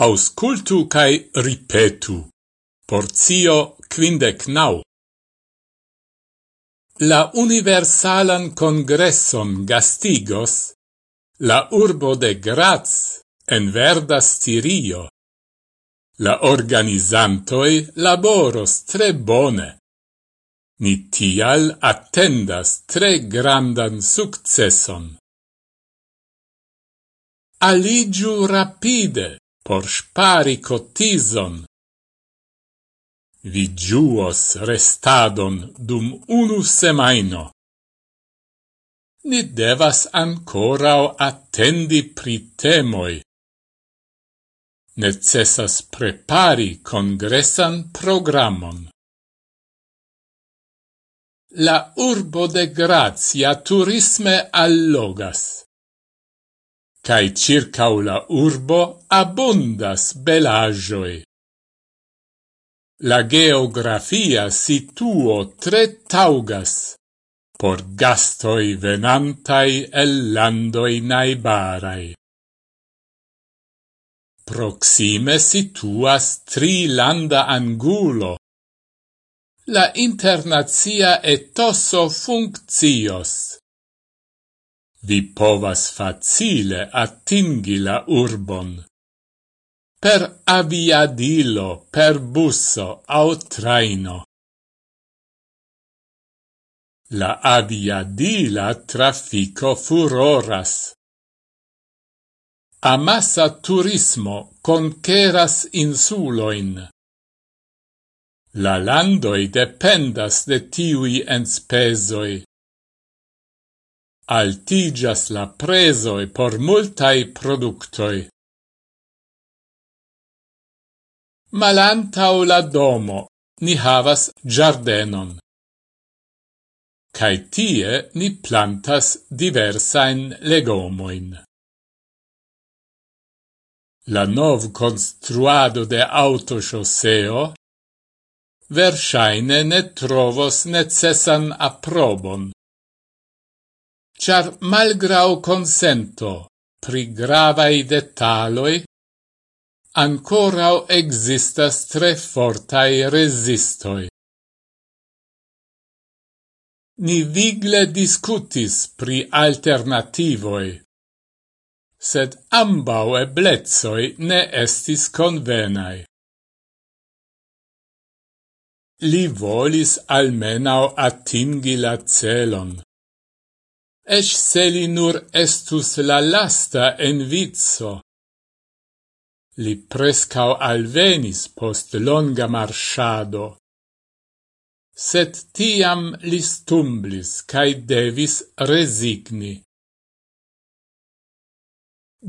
Auscultu cae ripetu. Porzio quindec nau. La universalan congresson gastigos la urbo de Graz en verda Stirio. La organizantoi laboros tre bone. Ni tial attendas tre grandan successon. Aligiu rapide! por spari cotizon. Vi giuos restadon dum unu semaino. Ni devas ancorao attendi pri temoi. Necessas prepari congressan programon. La urbo de Grazia turisme allogas cae circau la urbo abundas belagioi. La geografia situo tre taugas por gastoi venantai el landoi naibarai. Proxime situas tri landa angulo. La internazia etoso funccios vi povas facile attingi la urbon. Per aviadilo, per busso au traino. La aviadila traffico furoras. Amassa turismo conqueras insuloin. La landoi dependas de tiui enspesoi altigas la presoi por multai productoi. Malantau la domo ni havas giardenon. Cai tie ni plantas diversain legomoin. La nov construado de autoshosseo versaine ne trovos necessan approbon char malgrau consento pri gravai detaloi, ancorau existas tre fortai resistoi. Ni vigle discutis pri alternativoi, sed ambau eblezoi ne estis convenai. Li volis almenau atingi la celon esh se li nur estus la lasta en vizzo. Li prescau alvenis post longa marshado. Set tiam li stumblis, cae devis resigni.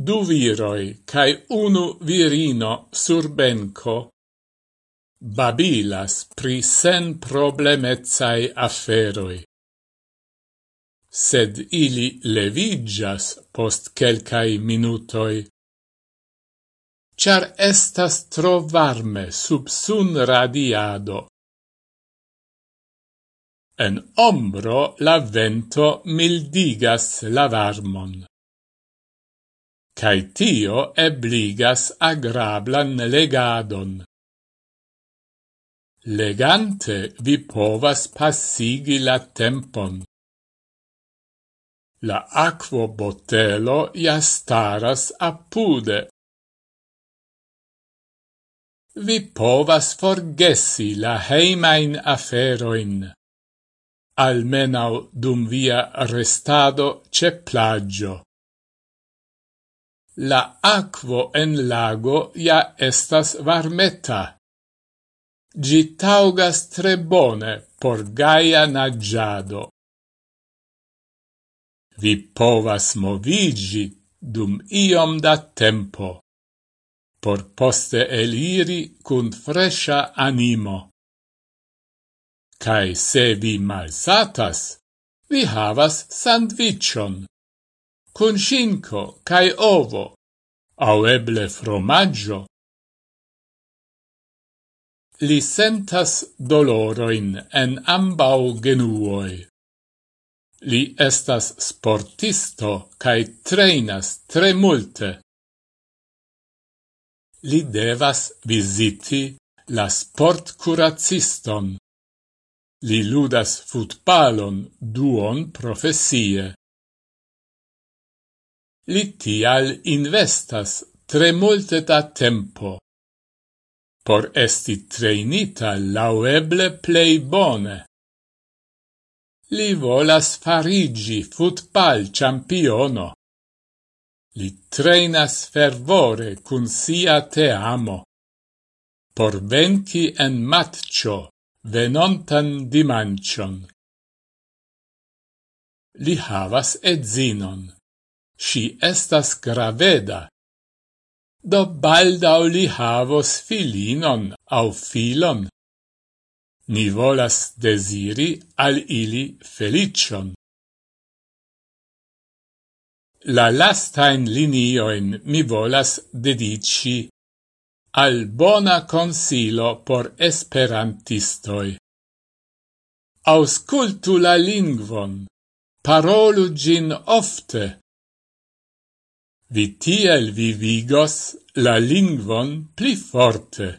Du viroi, cae unu virino sur benco, babilas pri sen problemezae aferoi sed ili levigas post quelcae minutoi. Char estas tro varme sub sun radiado. En ombro la vento mildigas la varmon Cai tio ebligas agrablan legadon. Legante vi povas passigi la tempon. La aquo botelo ja staras apude. Vi povas forgesi la heimain aferoin, almenau dum via restado ce plagio. La aquo en lago ja estas varmeta. Gi taugas tre bone por gaia nagiado vi povas movigi dum iom da tempo, por poste eliri cun fresha animo. Cai se vi malsatas, vi havas sandvicion, cun cinco cae ovo, au eble fromaggio. Li sentas doloroin en ambau genuoi Li estas sportisto cae trainas tre multe. Li devas visiti la sport curaciston. Li ludas futbalon duon profesie. Li tial investas tre multe da tempo. Por esti trejnita laueble plei bone. Li volas farigi futbal campiono. Li trainas fervore cun sia te amo. Por venci en matcio venontan dimancion. Li havas edzinon. Si estas graveda. Do baldau li havos filinon au filon. Ni volas desiri al ili felicion. La lastain linioin mi volas dedici al bona consilo por esperantistoi. Auscultu la lingvon, parolu gin ofte. Vi tiel vivigos la lingvon pli forte.